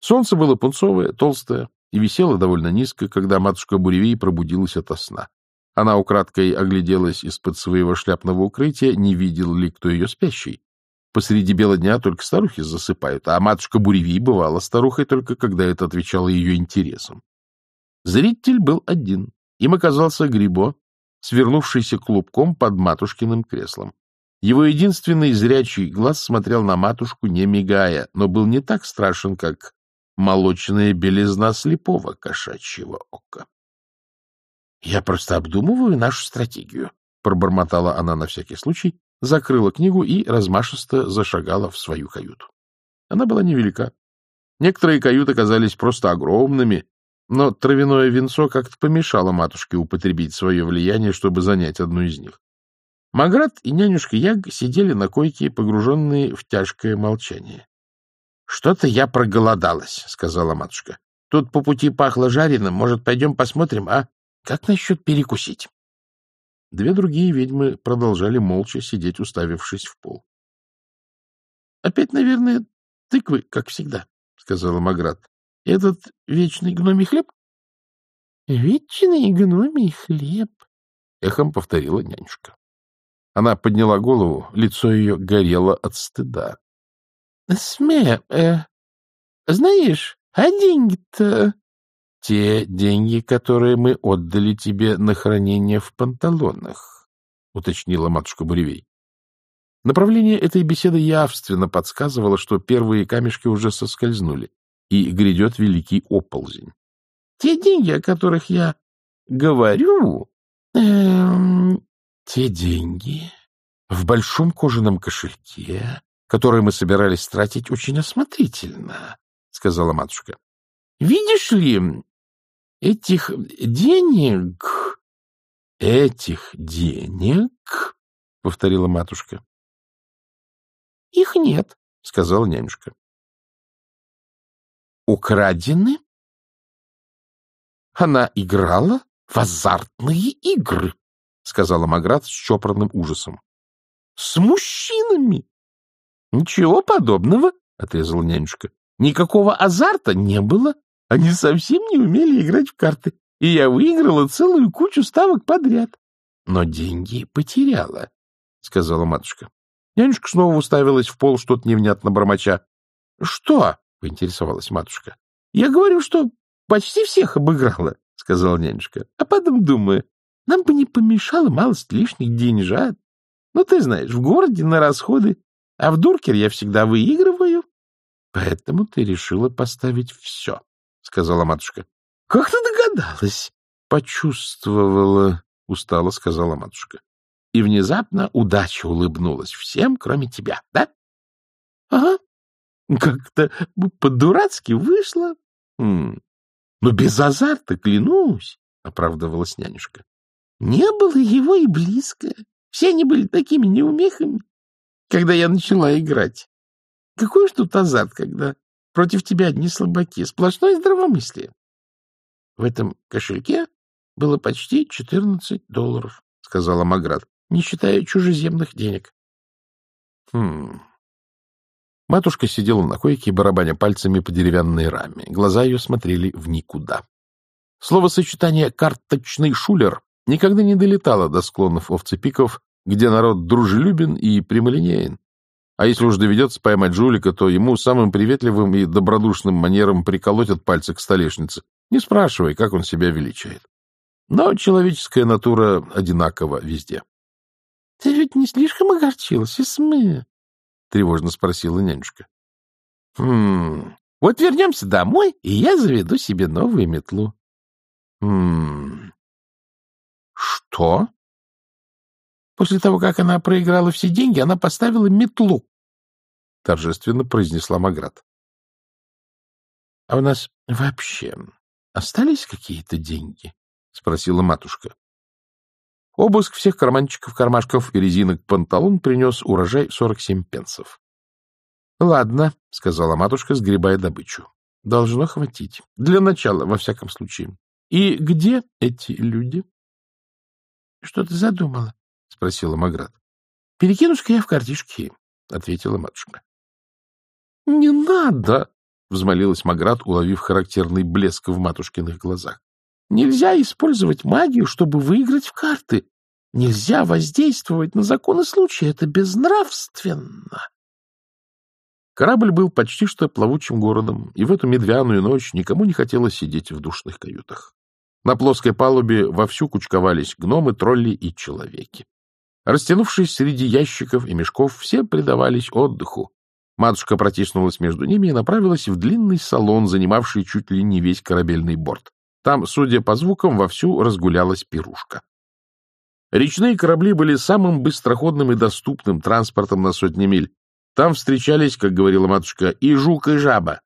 Солнце было пунцовое, толстое и висело довольно низко, когда матушка Буревей пробудилась ото сна. Она украдкой огляделась из-под своего шляпного укрытия, не видел ли кто ее спящий. Посреди бела дня только старухи засыпают, а матушка Буревей бывала старухой только когда это отвечало ее интересам. Зритель был один. Им оказался Грибо, свернувшийся клубком под матушкиным креслом. Его единственный зрячий глаз смотрел на матушку, не мигая, но был не так страшен, как молочная белизна слепого кошачьего ока. — Я просто обдумываю нашу стратегию, — пробормотала она на всякий случай, закрыла книгу и размашисто зашагала в свою каюту. Она была невелика. Некоторые каюты казались просто огромными, но травяное венцо как-то помешало матушке употребить свое влияние, чтобы занять одну из них. Маград и нянюшка Яг сидели на койке, погруженные в тяжкое молчание. — Что-то я проголодалась, — сказала матушка. — Тут по пути пахло жареным. Может, пойдем посмотрим, а? Как насчет перекусить? Две другие ведьмы продолжали молча сидеть, уставившись в пол. — Опять, наверное, тыквы, как всегда, — сказала Маград. — Этот вечный гномий хлеб? — Вечный гномий хлеб, — эхом повторила нянюшка. Она подняла голову, лицо ее горело от стыда. — Сме, э, знаешь, а деньги-то... — Те деньги, которые мы отдали тебе на хранение в панталонах, — уточнила матушка Буревей. Направление этой беседы явственно подсказывало, что первые камешки уже соскользнули, и грядет великий оползень. — Те деньги, о которых я говорю... Эм, те деньги в большом кожаном кошельке, которые мы собирались тратить очень осмотрительно, — сказала матушка. — Видишь ли, этих денег... — Этих денег? — повторила матушка. — Их нет, — сказала нянюшка. — Украдены? Она играла в азартные игры, — сказала Маград с чопорным ужасом. — С мужчинами! — Ничего подобного, — отрезала нянюшка. — Никакого азарта не было. Они совсем не умели играть в карты, и я выиграла целую кучу ставок подряд. — Но деньги потеряла, — сказала матушка. Нянюшка снова уставилась в пол, что-то невнятно бормоча. — Что? — поинтересовалась матушка. — Я говорю, что почти всех обыграла, — сказала нянюшка. — А потом думаю, нам бы не помешало малость лишних деньжат. Ну, ты знаешь, в городе на расходы, а в дуркер я всегда выигрываю. — Поэтому ты решила поставить все, — сказала матушка. — Как ты догадалась? — Почувствовала, — устало сказала матушка. И внезапно удача улыбнулась всем, кроме тебя, да? — Ага. Как-то по-дурацки вышло. Хм. — Но без азарта, клянусь, — оправдывалась нянюшка. — Не было его и близко. Все они были такими неумехами, когда я начала играть. Какой ж тут азарт, когда против тебя одни слабаки, сплошное здравомыслие. В этом кошельке было почти четырнадцать долларов, — сказала Маград, не считая чужеземных денег. Хм. Матушка сидела на койке, барабаня пальцами по деревянной раме. Глаза ее смотрели в никуда. Словосочетание «карточный шулер» никогда не долетало до склонов овцепиков, где народ дружелюбен и прямолинеен. А если уж доведется поймать жулика, то ему самым приветливым и добродушным манером приколотят пальцы к столешнице, не спрашивая, как он себя величает. Но человеческая натура одинакова везде. — Ты ведь не слишком огорчилась, Исме? — тревожно спросила нянюшка. — Хм... Вот вернемся домой, и я заведу себе новую метлу. — Хм... Что? После того, как она проиграла все деньги, она поставила метлу, — торжественно произнесла Маград. — А у нас вообще остались какие-то деньги? — спросила матушка. Обыск всех карманчиков, кармашков и резинок панталон принес урожай сорок семь пенсов. — Ладно, — сказала матушка, сгребая добычу. — Должно хватить. Для начала, во всяком случае. И где эти люди? — Что ты задумала? — спросила Маград. — Перекинусь-ка я в картишки, — ответила матушка. — Не надо! — взмолилась Маград, уловив характерный блеск в матушкиных глазах. — Нельзя использовать магию, чтобы выиграть в карты. Нельзя воздействовать на законы случая. Это безнравственно. Корабль был почти что плавучим городом, и в эту медвяную ночь никому не хотелось сидеть в душных каютах. На плоской палубе вовсю кучковались гномы, тролли и человеки. Растянувшись среди ящиков и мешков, все предавались отдыху, Матушка протиснулась между ними и направилась в длинный салон, занимавший чуть ли не весь корабельный борт. Там, судя по звукам, вовсю разгулялась пирушка. Речные корабли были самым быстроходным и доступным транспортом на сотни миль. Там встречались, как говорила матушка, и жук, и жаба.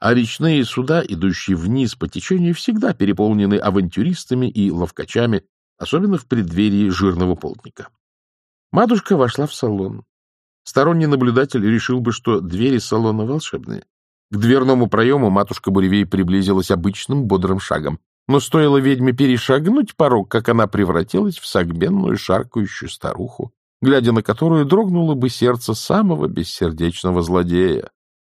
А речные суда, идущие вниз по течению, всегда переполнены авантюристами и ловкачами, особенно в преддверии жирного полдника. Матушка вошла в салон. Сторонний наблюдатель решил бы, что двери салона волшебные. К дверному проему матушка Буревей приблизилась обычным бодрым шагом. Но стоило ведьме перешагнуть порог, как она превратилась в согбенную шаркающую старуху, глядя на которую дрогнуло бы сердце самого бессердечного злодея.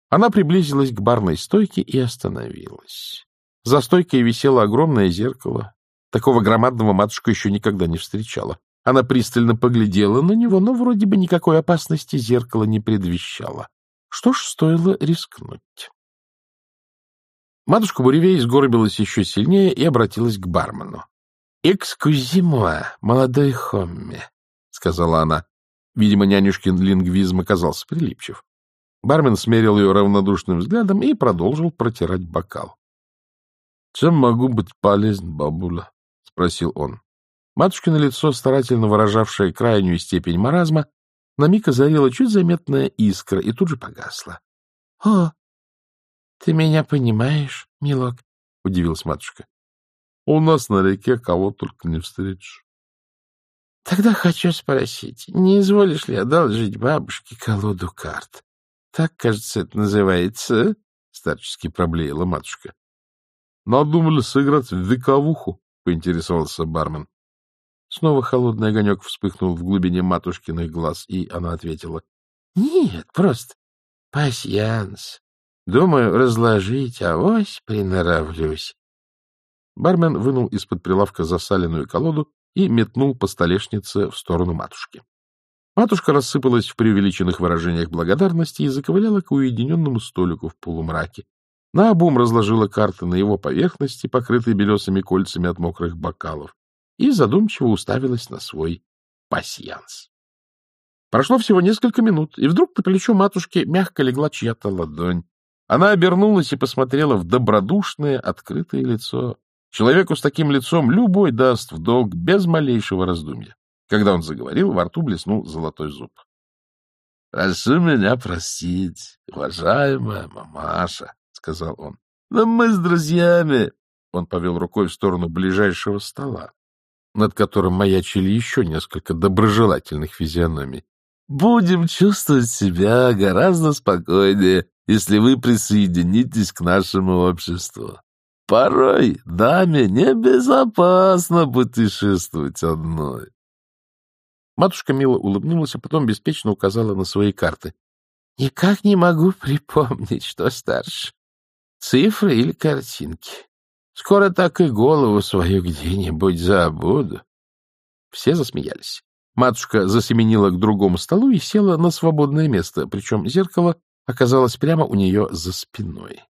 Она приблизилась к барной стойке и остановилась. За стойкой висело огромное зеркало. Такого громадного матушка еще никогда не встречала. Она пристально поглядела на него, но вроде бы никакой опасности зеркало не предвещало. Что ж, стоило рискнуть. Матушка Буревей сгорбилась еще сильнее и обратилась к бармену. — Экскузимуа, молодой Хомми, — сказала она. Видимо, нянюшкин лингвизм оказался прилипчив. Бармен смерил ее равнодушным взглядом и продолжил протирать бокал. — Чем могу быть полезен, бабуля? — спросил он. Матушкино лицо, старательно выражавшее крайнюю степень маразма, на миг озарила чуть заметная искра и тут же погасла. — О, ты меня понимаешь, милок? — удивилась матушка. — У нас на реке кого только не встретишь. — Тогда хочу спросить, не изволишь ли одолжить бабушке колоду карт? Так, кажется, это называется, — старчески проблеяла матушка. — Надумали сыграть в вековуху, — поинтересовался бармен. Снова холодный огонек вспыхнул в глубине матушкиных глаз, и она ответила. — Нет, просто пасьянс. Думаю, разложить, авось приноравлюсь. Бармен вынул из-под прилавка засаленную колоду и метнул по столешнице в сторону матушки. Матушка рассыпалась в преувеличенных выражениях благодарности и заковыляла к уединенному столику в полумраке. Наобум разложила карты на его поверхности, покрытой белесыми кольцами от мокрых бокалов и задумчиво уставилась на свой пасьянс. Прошло всего несколько минут, и вдруг на плечо матушки мягко легла чья-то ладонь. Она обернулась и посмотрела в добродушное, открытое лицо. Человеку с таким лицом любой даст в долг без малейшего раздумья. Когда он заговорил, во рту блеснул золотой зуб. — Прошу меня простить, уважаемая мамаша, — сказал он. — Но мы с друзьями... Он повел рукой в сторону ближайшего стола над которым маячили еще несколько доброжелательных физиономий. «Будем чувствовать себя гораздо спокойнее, если вы присоединитесь к нашему обществу. Порой даме небезопасно путешествовать одной». Матушка мило улыбнулась, а потом беспечно указала на свои карты. — Никак не могу припомнить, что старше. Цифры или картинки. Скоро так и голову свою где-нибудь забуду. Все засмеялись. Матушка засеменила к другому столу и села на свободное место, причем зеркало оказалось прямо у нее за спиной.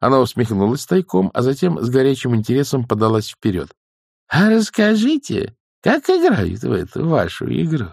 Она усмехнулась тайком, а затем с горячим интересом подалась вперед. — А расскажите, как играют в эту вашу игру?